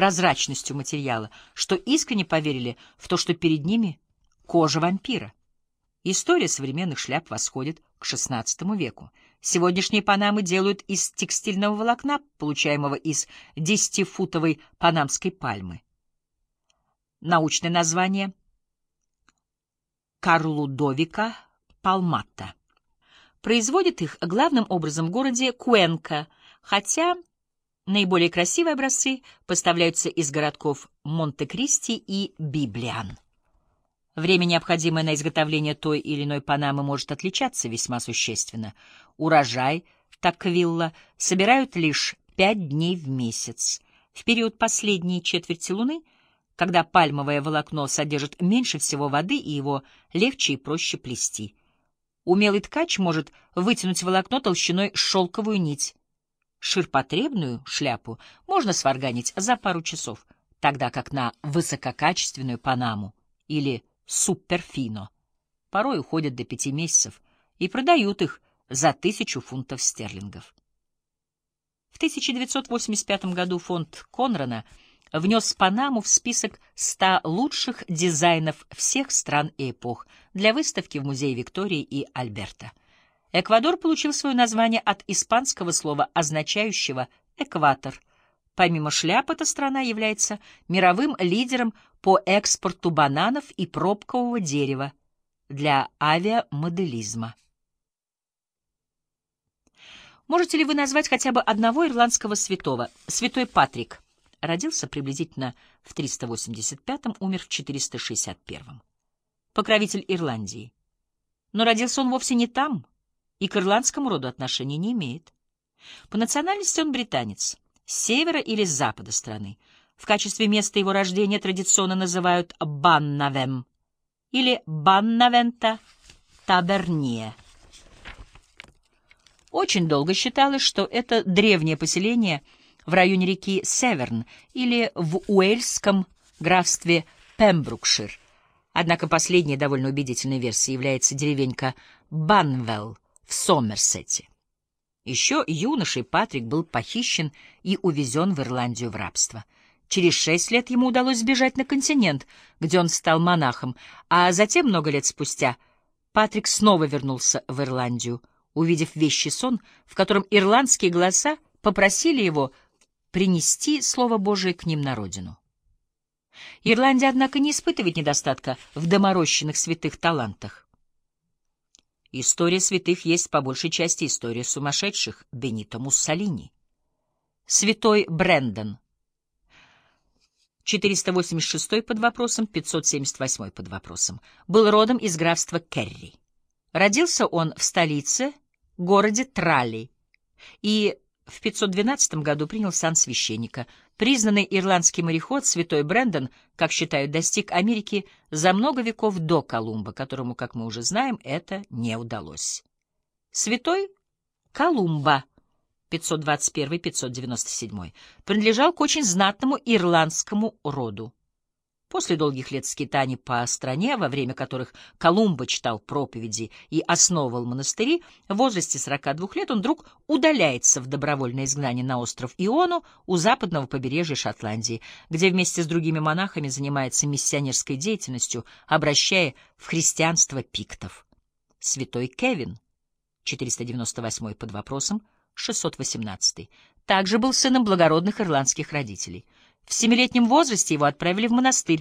прозрачностью материала, что искренне поверили в то, что перед ними кожа вампира. История современных шляп восходит к XVI веку. Сегодняшние панамы делают из текстильного волокна, получаемого из десятифутовой панамской пальмы. Научное название — Карлудовика палматта. Производит их главным образом в городе Куэнка, хотя наиболее красивые образцы поставляются из городков Монте-Кристи и Библиан. Время, необходимое на изготовление той или иной панамы, может отличаться весьма существенно. Урожай Таквилла собирают лишь пять дней в месяц. В период последней четверти луны, когда пальмовое волокно содержит меньше всего воды и его легче и проще плести. Умелый ткач может вытянуть волокно толщиной шелковую нить. Ширпотребную шляпу можно сварганить за пару часов, тогда как на высококачественную панаму или суперфино. Порой уходят до пяти месяцев и продают их за тысячу фунтов стерлингов. В 1985 году фонд Конрана внес Панаму в список 100 лучших дизайнов всех стран и эпох для выставки в Музее Виктории и Альберта. Эквадор получил свое название от испанского слова, означающего «экватор», Помимо шляп, эта страна является мировым лидером по экспорту бананов и пробкового дерева для авиамоделизма. Можете ли вы назвать хотя бы одного ирландского святого? Святой Патрик родился приблизительно в 385-м, умер в 461-м. Покровитель Ирландии. Но родился он вовсе не там и к ирландскому роду отношения не имеет. По национальности он британец — с севера или с запада страны. В качестве места его рождения традиционно называют Баннавем или Баннавента Таберния. Очень долго считалось, что это древнее поселение в районе реки Северн или в Уэльском графстве Пембрукшир. Однако последняя довольно убедительной версией является деревенька Банвелл в Сомерсете. Еще юношей Патрик был похищен и увезен в Ирландию в рабство. Через шесть лет ему удалось сбежать на континент, где он стал монахом, а затем, много лет спустя, Патрик снова вернулся в Ирландию, увидев вещий сон, в котором ирландские голоса попросили его принести Слово Божие к ним на родину. Ирландия, однако, не испытывает недостатка в доморощенных святых талантах. История святых есть по большей части история сумасшедших Бенито Муссолини. Святой Брэндон. 486 под вопросом, 578 под вопросом. Был родом из графства Керри. Родился он в столице, городе Тралли, и в 512 году принял сан священника. Признанный ирландский мореход святой Брэндон, как считают, достиг Америки за много веков до Колумба, которому, как мы уже знаем, это не удалось. Святой Колумба 521-597 принадлежал к очень знатному ирландскому роду. После долгих лет скитаний по стране, во время которых Колумба читал проповеди и основывал монастыри, в возрасте 42 лет он вдруг удаляется в добровольное изгнание на остров Иону у западного побережья Шотландии, где вместе с другими монахами занимается миссионерской деятельностью, обращая в христианство пиктов. Святой Кевин, 498 под вопросом, 618, также был сыном благородных ирландских родителей — в семилетнем возрасте его отправили в монастырь,